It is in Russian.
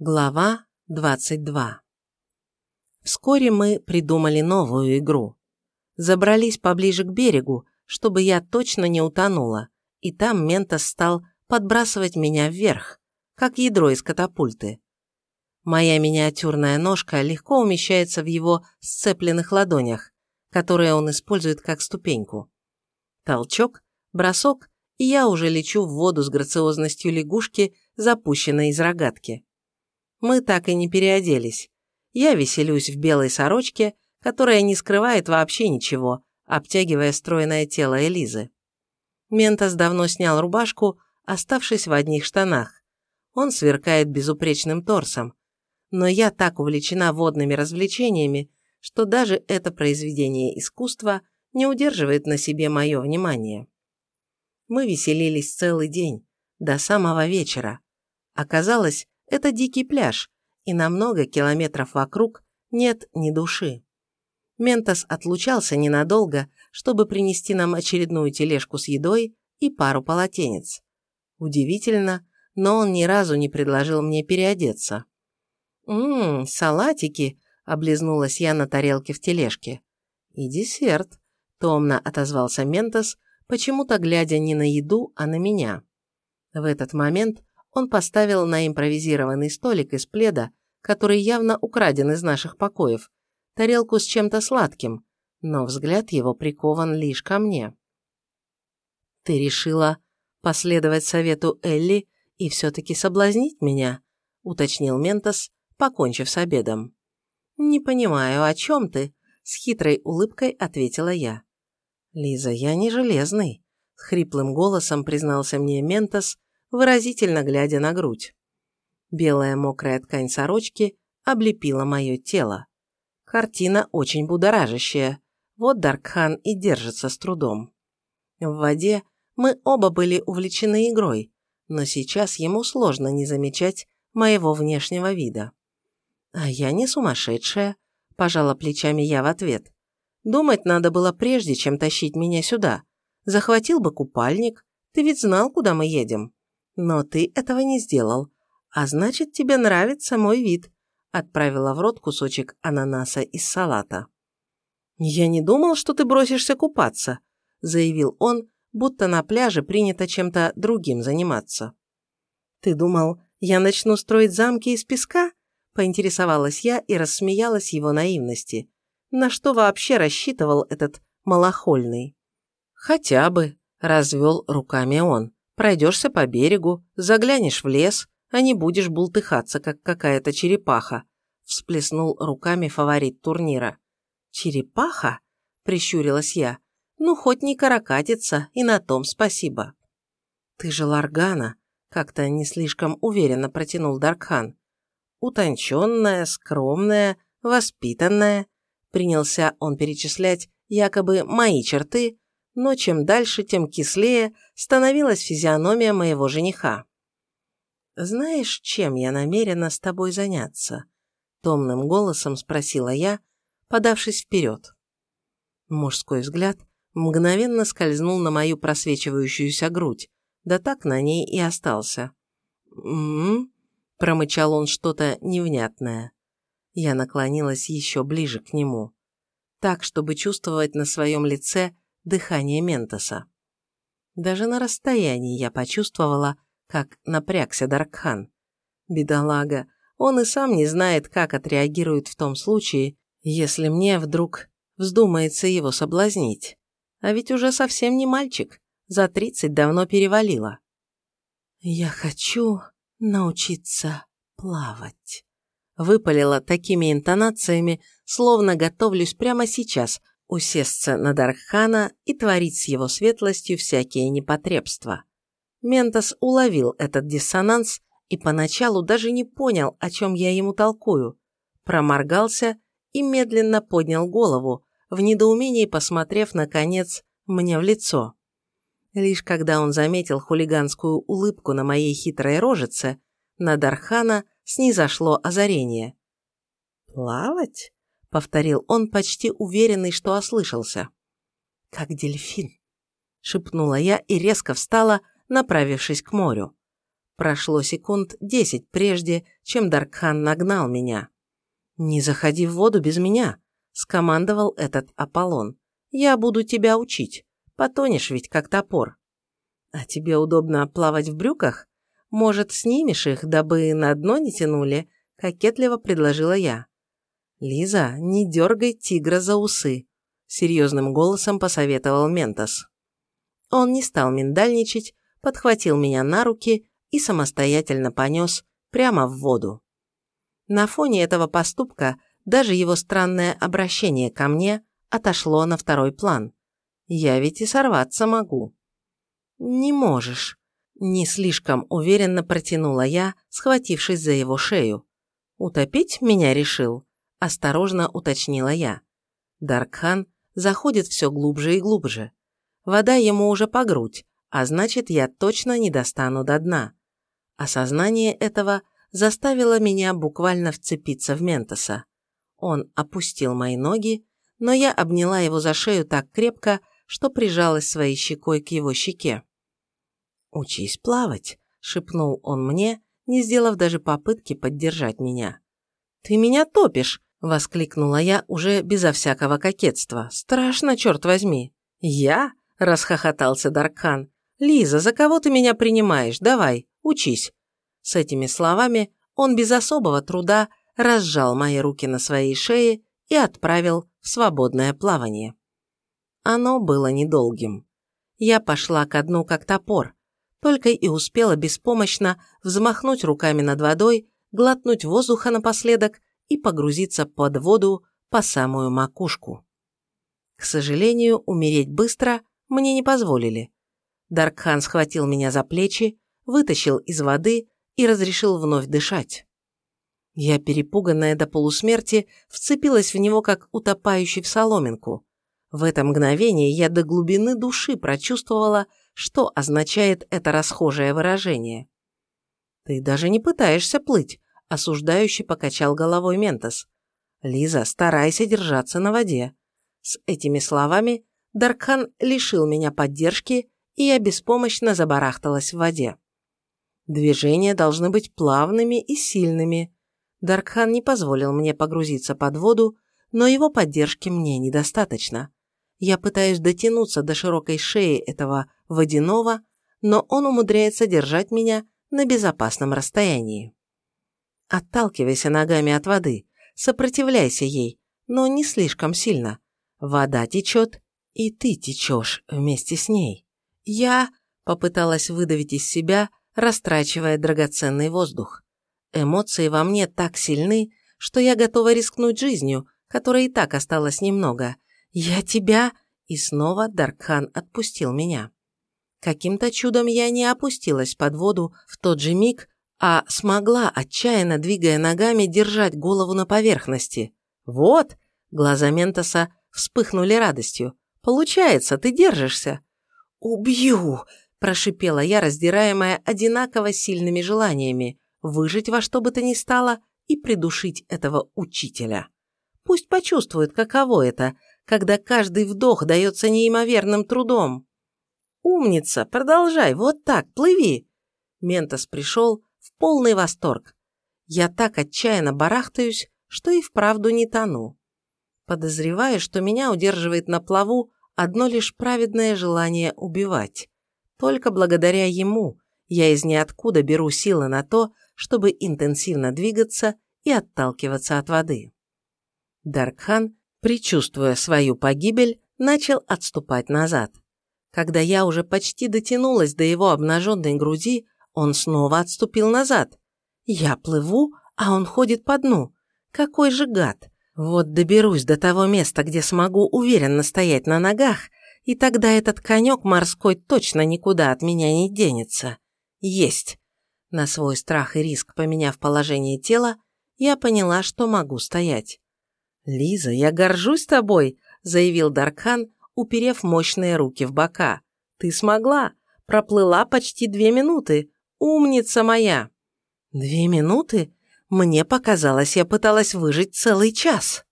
Глава 22 Вскоре мы придумали новую игру. Забрались поближе к берегу, чтобы я точно не утонула, и там Ментос стал подбрасывать меня вверх, как ядро из катапульты. Моя миниатюрная ножка легко умещается в его сцепленных ладонях, которые он использует как ступеньку. Толчок, бросок, и я уже лечу в воду с грациозностью лягушки, запущенной из рогатки. Мы так и не переоделись. Я веселюсь в белой сорочке, которая не скрывает вообще ничего, обтягивая стройное тело Элизы. Ментос давно снял рубашку, оставшись в одних штанах. Он сверкает безупречным торсом. Но я так увлечена водными развлечениями, что даже это произведение искусства не удерживает на себе мое внимание. Мы веселились целый день, до самого вечера. Оказалось, это дикий пляж, и на много километров вокруг нет ни души. Ментос отлучался ненадолго, чтобы принести нам очередную тележку с едой и пару полотенец. Удивительно, но он ни разу не предложил мне переодеться. «Ммм, салатики!» – облизнулась я на тарелке в тележке. «И десерт», – томно отозвался Ментос, почему-то глядя не на еду, а на меня. В этот момент он поставил на импровизированный столик из пледа, который явно украден из наших покоев, тарелку с чем-то сладким, но взгляд его прикован лишь ко мне. «Ты решила последовать совету Элли и все-таки соблазнить меня?» – уточнил Ментос, покончив с обедом. «Не понимаю, о чем ты?» – с хитрой улыбкой ответила я. «Лиза, я не железный», – хриплым голосом признался мне Ментос, выразительно глядя на грудь. Белая мокрая ткань сорочки облепила мое тело. Картина очень будоражащая. Вот Даркхан и держится с трудом. В воде мы оба были увлечены игрой, но сейчас ему сложно не замечать моего внешнего вида. «А я не сумасшедшая», – пожала плечами я в ответ. «Думать надо было прежде, чем тащить меня сюда. Захватил бы купальник, ты ведь знал, куда мы едем». Но ты этого не сделал. А значит, тебе нравится мой вид. Отправила в рот кусочек ананаса из салата. «Я не думал, что ты бросишься купаться», заявил он, будто на пляже принято чем-то другим заниматься. «Ты думал, я начну строить замки из песка?» поинтересовалась я и рассмеялась его наивности. На что вообще рассчитывал этот малохольный? «Хотя бы», – развел руками он. Пройдешься по берегу, заглянешь в лес, а не будешь бултыхаться, как какая-то черепаха», – всплеснул руками фаворит турнира. «Черепаха?» – прищурилась я. «Ну, хоть не каракатица, и на том спасибо». «Ты же Ларгана», – как-то не слишком уверенно протянул Даркхан. «Утонченная, скромная, воспитанная», – принялся он перечислять якобы мои черты, но чем дальше, тем кислее становилась физиономия моего жениха. «Знаешь, чем я намерена с тобой заняться?» – томным голосом спросила я, подавшись вперед. Мужской взгляд мгновенно скользнул на мою просвечивающуюся грудь, да так на ней и остался. «М-м-м», промычал он что-то невнятное. Я наклонилась еще ближе к нему, так, чтобы чувствовать на своем лице дыхание Ментоса. Даже на расстоянии я почувствовала, как напрягся Даркхан. Бедолага, он и сам не знает, как отреагирует в том случае, если мне вдруг вздумается его соблазнить. А ведь уже совсем не мальчик, за тридцать давно перевалило. «Я хочу научиться плавать», — выпалила такими интонациями, словно готовлюсь прямо сейчас усесться на Дархана и творить с его светлостью всякие непотребства. Ментос уловил этот диссонанс и поначалу даже не понял, о чем я ему толкую, проморгался и медленно поднял голову, в недоумении посмотрев, наконец, мне в лицо. Лишь когда он заметил хулиганскую улыбку на моей хитрой рожице, на Дархана снизошло озарение. «Плавать?» — повторил он, почти уверенный, что ослышался. «Как дельфин», — шепнула я и резко встала, направившись к морю. Прошло секунд десять прежде, чем Даркхан нагнал меня. «Не заходи в воду без меня», – скомандовал этот Аполлон. «Я буду тебя учить. Потонешь ведь, как топор». «А тебе удобно плавать в брюках? Может, снимешь их, дабы на дно не тянули?» – кокетливо предложила я. «Лиза, не дергай тигра за усы», – серьезным голосом посоветовал Ментос. Он не стал миндальничать, подхватил меня на руки и самостоятельно понес прямо в воду. На фоне этого поступка даже его странное обращение ко мне отошло на второй план. Я ведь и сорваться могу. «Не можешь», – не слишком уверенно протянула я, схватившись за его шею. «Утопить меня решил?» – осторожно уточнила я. Даркхан заходит все глубже и глубже. Вода ему уже по грудь, а значит, я точно не достану до дна. Осознание этого заставило меня буквально вцепиться в Ментоса. Он опустил мои ноги, но я обняла его за шею так крепко, что прижалась своей щекой к его щеке. «Учись плавать», — шепнул он мне, не сделав даже попытки поддержать меня. «Ты меня топишь!» — воскликнула я уже безо всякого кокетства. «Страшно, черт возьми!» «Я?» — расхохотался Даркхан. «Лиза, за кого ты меня принимаешь? Давай, учись». С этими словами он без особого труда разжал мои руки на своей шее и отправил в свободное плавание. Оно было недолгим. Я пошла ко дну как топор, только и успела беспомощно взмахнуть руками над водой, глотнуть воздуха напоследок и погрузиться под воду по самую макушку. К сожалению, умереть быстро мне не позволили. Даркхан схватил меня за плечи, вытащил из воды и разрешил вновь дышать. Я, перепуганная до полусмерти, вцепилась в него, как утопающий в соломинку. В это мгновение я до глубины души прочувствовала, что означает это расхожее выражение. «Ты даже не пытаешься плыть», – осуждающий покачал головой Ментос. «Лиза, старайся держаться на воде». С этими словами Даркхан лишил меня поддержки и я беспомощно забарахталась в воде. Движения должны быть плавными и сильными. Даркхан не позволил мне погрузиться под воду, но его поддержки мне недостаточно. Я пытаюсь дотянуться до широкой шеи этого водяного, но он умудряется держать меня на безопасном расстоянии. Отталкивайся ногами от воды, сопротивляйся ей, но не слишком сильно. Вода течет, и ты течешь вместе с ней. «Я...» – попыталась выдавить из себя, растрачивая драгоценный воздух. Эмоции во мне так сильны, что я готова рискнуть жизнью, которой и так осталось немного. «Я тебя...» И снова Даркхан отпустил меня. Каким-то чудом я не опустилась под воду в тот же миг, а смогла, отчаянно двигая ногами, держать голову на поверхности. «Вот!» – глаза Ментоса вспыхнули радостью. «Получается, ты держишься!» «Убью!» – прошипела я, раздираемая одинаково сильными желаниями выжить во что бы то ни стало и придушить этого учителя. Пусть почувствует, каково это, когда каждый вдох дается неимоверным трудом. «Умница! Продолжай! Вот так! Плыви!» Ментос пришел в полный восторг. Я так отчаянно барахтаюсь, что и вправду не тону. Подозреваю, что меня удерживает на плаву одно лишь праведное желание убивать. Только благодаря ему я из ниоткуда беру силы на то, чтобы интенсивно двигаться и отталкиваться от воды. Даркхан, предчувствуя свою погибель, начал отступать назад. Когда я уже почти дотянулась до его обнаженной груди, он снова отступил назад. Я плыву, а он ходит по дну. Какой же гад! Вот доберусь до того места, где смогу уверенно стоять на ногах, и тогда этот конек морской точно никуда от меня не денется. Есть. На свой страх и риск поменяв положение тела, я поняла, что могу стоять. «Лиза, я горжусь тобой», – заявил Даркхан, уперев мощные руки в бока. «Ты смогла. Проплыла почти две минуты. Умница моя!» «Две минуты?» Мне показалось, я пыталась выжить целый час.